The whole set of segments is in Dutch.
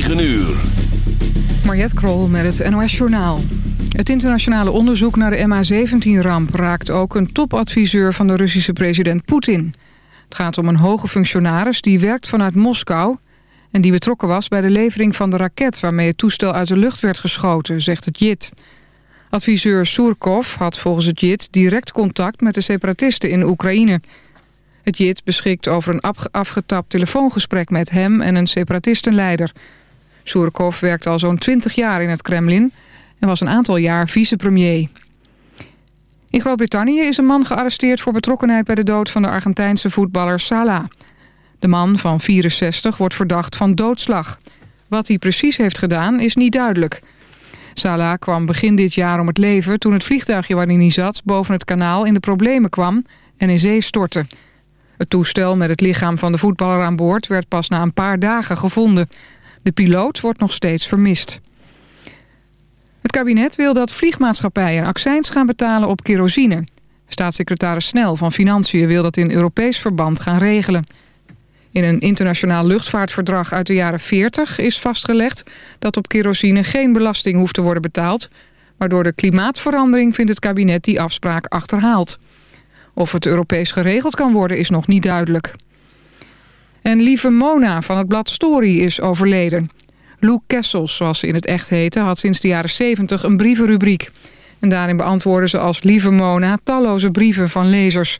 9 uur. Mariette Krol met het NOS Journaal. Het internationale onderzoek naar de MH17-ramp raakt ook een topadviseur van de Russische president Poetin. Het gaat om een hoge functionaris die werkt vanuit Moskou... en die betrokken was bij de levering van de raket... waarmee het toestel uit de lucht werd geschoten, zegt het JIT. Adviseur Surkov had volgens het JIT direct contact met de separatisten in Oekraïne. Het JIT beschikt over een afgetapt telefoongesprek met hem en een separatistenleider. Surkov werkte al zo'n 20 jaar in het Kremlin en was een aantal jaar vicepremier. In Groot-Brittannië is een man gearresteerd voor betrokkenheid bij de dood van de Argentijnse voetballer Salah. De man van 64 wordt verdacht van doodslag. Wat hij precies heeft gedaan is niet duidelijk. Salah kwam begin dit jaar om het leven toen het vliegtuigje waarin hij zat boven het kanaal in de problemen kwam en in zee stortte. Het toestel met het lichaam van de voetballer aan boord werd pas na een paar dagen gevonden. De piloot wordt nog steeds vermist. Het kabinet wil dat vliegmaatschappijen accijns gaan betalen op kerosine. Staatssecretaris Snel van Financiën wil dat in Europees verband gaan regelen. In een internationaal luchtvaartverdrag uit de jaren 40 is vastgelegd... dat op kerosine geen belasting hoeft te worden betaald... maar door de klimaatverandering vindt het kabinet die afspraak achterhaald. Of het Europees geregeld kan worden is nog niet duidelijk. En lieve Mona van het blad Story is overleden. Lou Kessels, zoals ze in het echt heette, had sinds de jaren 70 een brievenrubriek. En daarin beantwoordde ze als lieve Mona talloze brieven van lezers.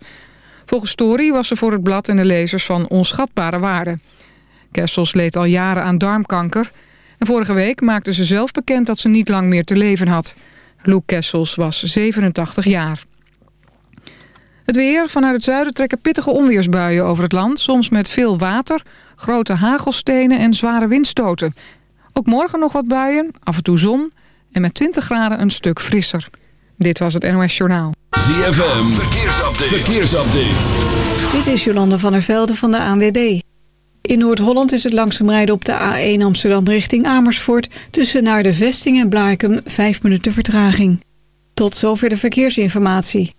Volgens Story was ze voor het blad en de lezers van onschatbare waarde. Kessels leed al jaren aan darmkanker. En vorige week maakte ze zelf bekend dat ze niet lang meer te leven had. Lou Kessels was 87 jaar. Het weer. Vanuit het zuiden trekken pittige onweersbuien over het land. Soms met veel water, grote hagelstenen en zware windstoten. Ook morgen nog wat buien, af en toe zon en met 20 graden een stuk frisser. Dit was het NOS Journaal. ZFM. Verkeersupdate. Verkeersupdate. Dit is Jolande van der Velde van de ANWB. In Noord-Holland is het langzaam rijden op de A1 Amsterdam richting Amersfoort... tussen naar de Vesting en Blaakem 5 minuten vertraging. Tot zover de verkeersinformatie.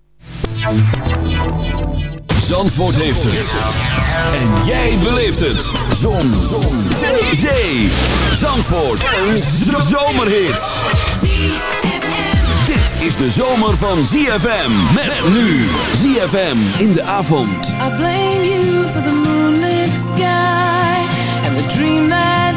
Zandvoort heeft het. En jij beleeft het. Zon. Zon. Zee. Zee. Zandvoort. Een zomerhit. Dit is de zomer van ZFM. Met nu. ZFM in de avond. I blame you for the moonlit sky. And the dream that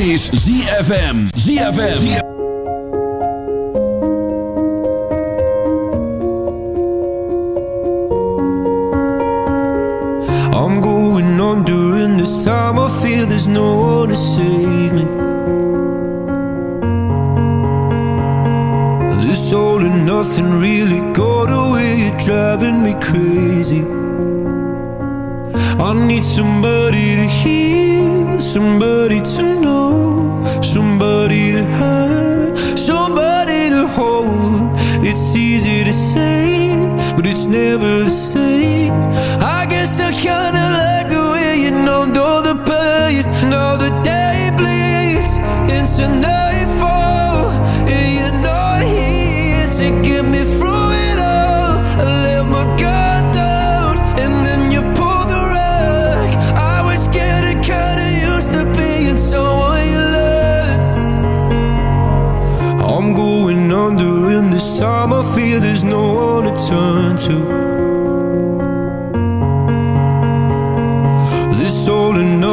is ZFM. ZFM. I'm going on during this time. I feel there's no one to save me. This all and nothing really got away. You're driving me crazy. I need somebody to hear, somebody to know never the same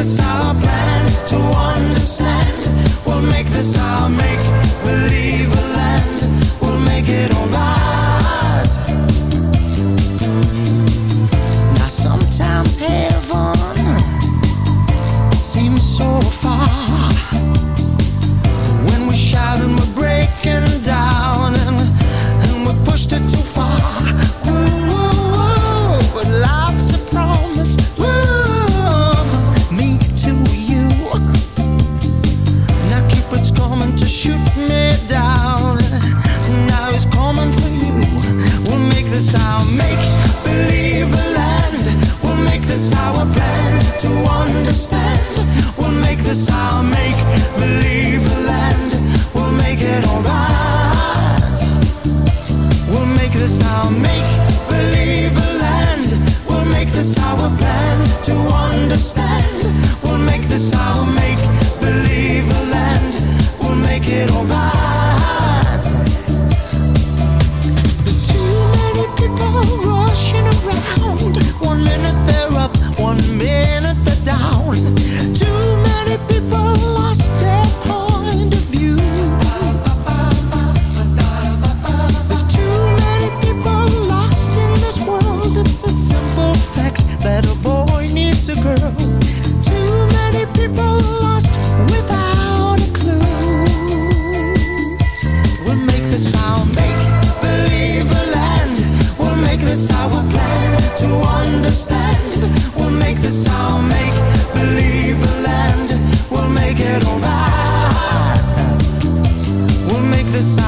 the sound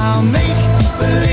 ook op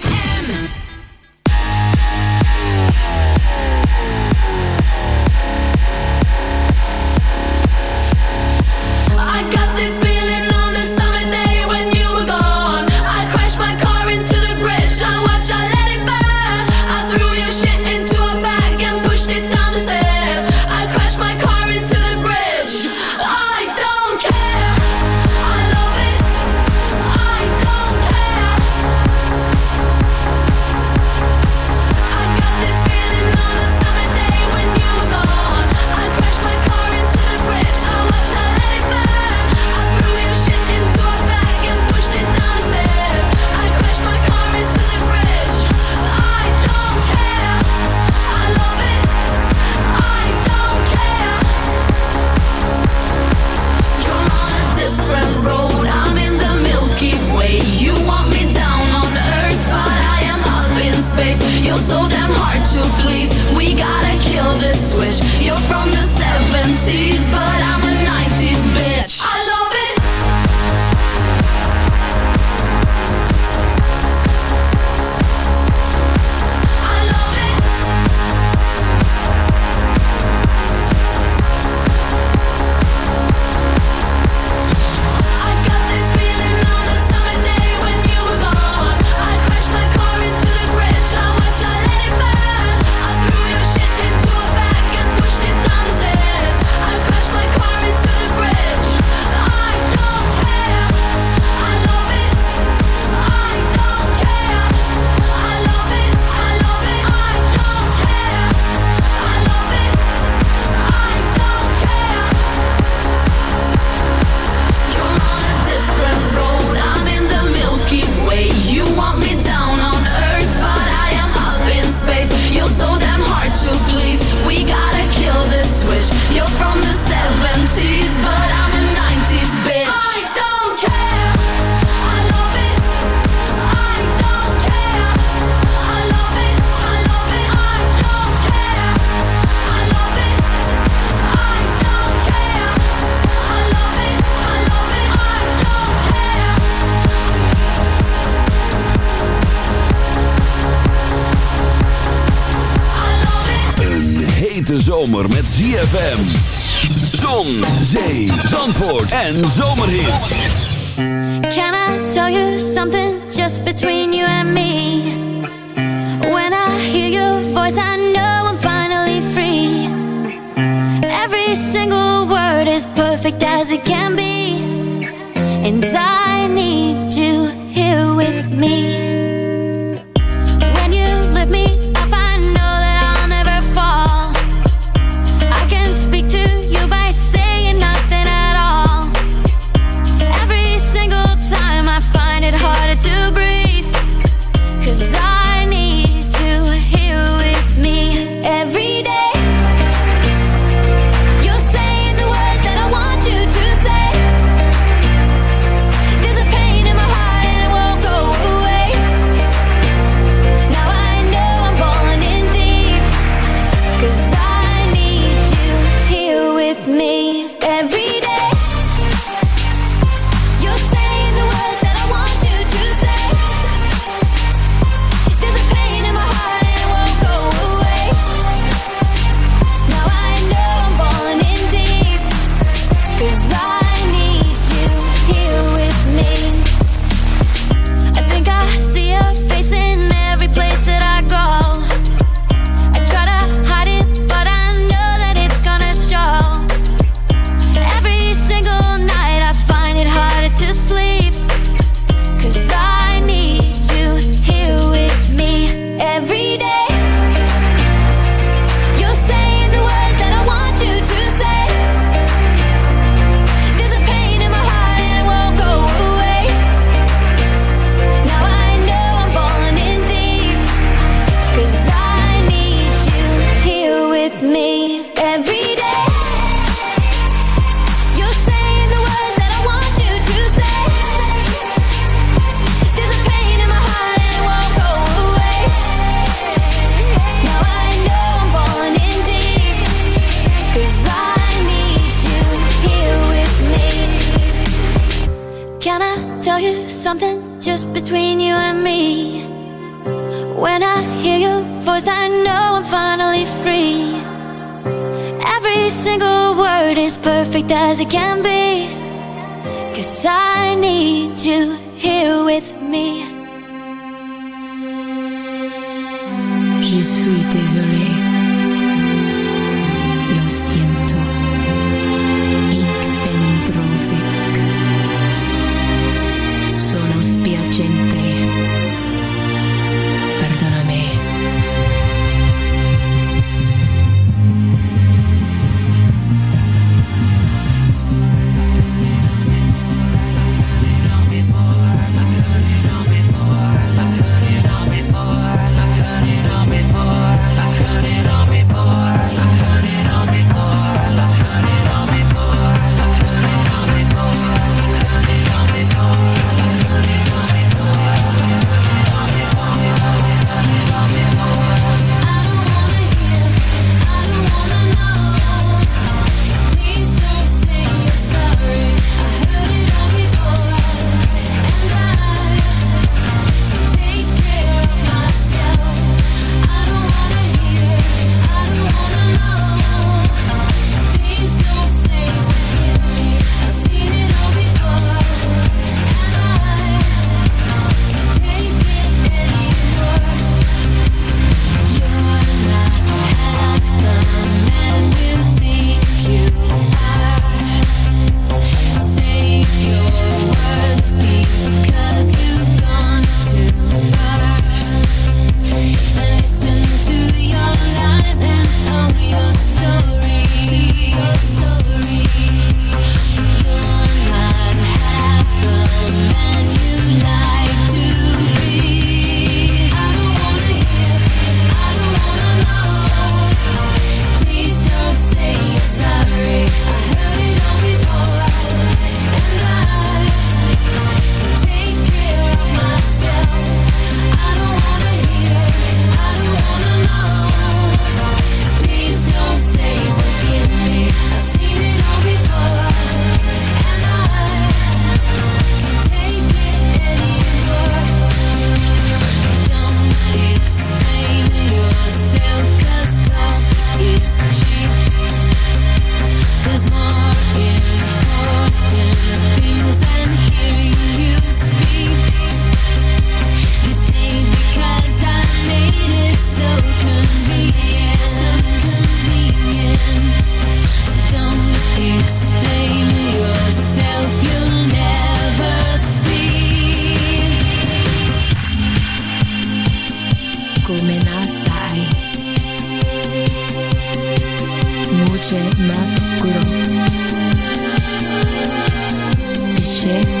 hete zomer met ZFM. Zon, zee, zandvoort en zomerhit. Can I tell you something just between you and me? When I hear your voice I know I'm finally free. Every single word is perfect as it can be. projet Mav Gourou. Déchets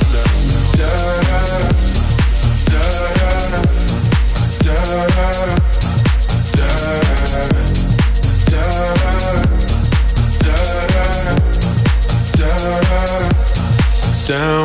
down.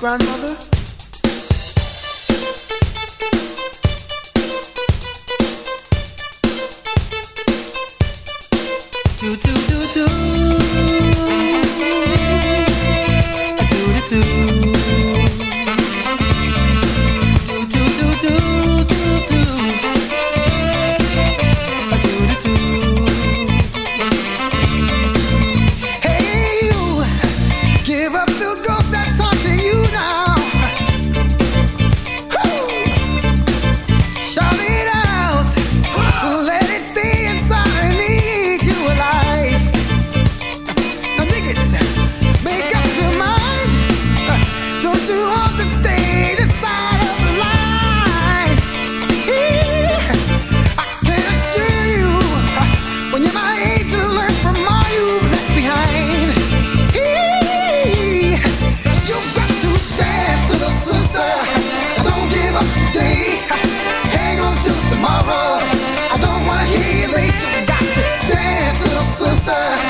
grandma monster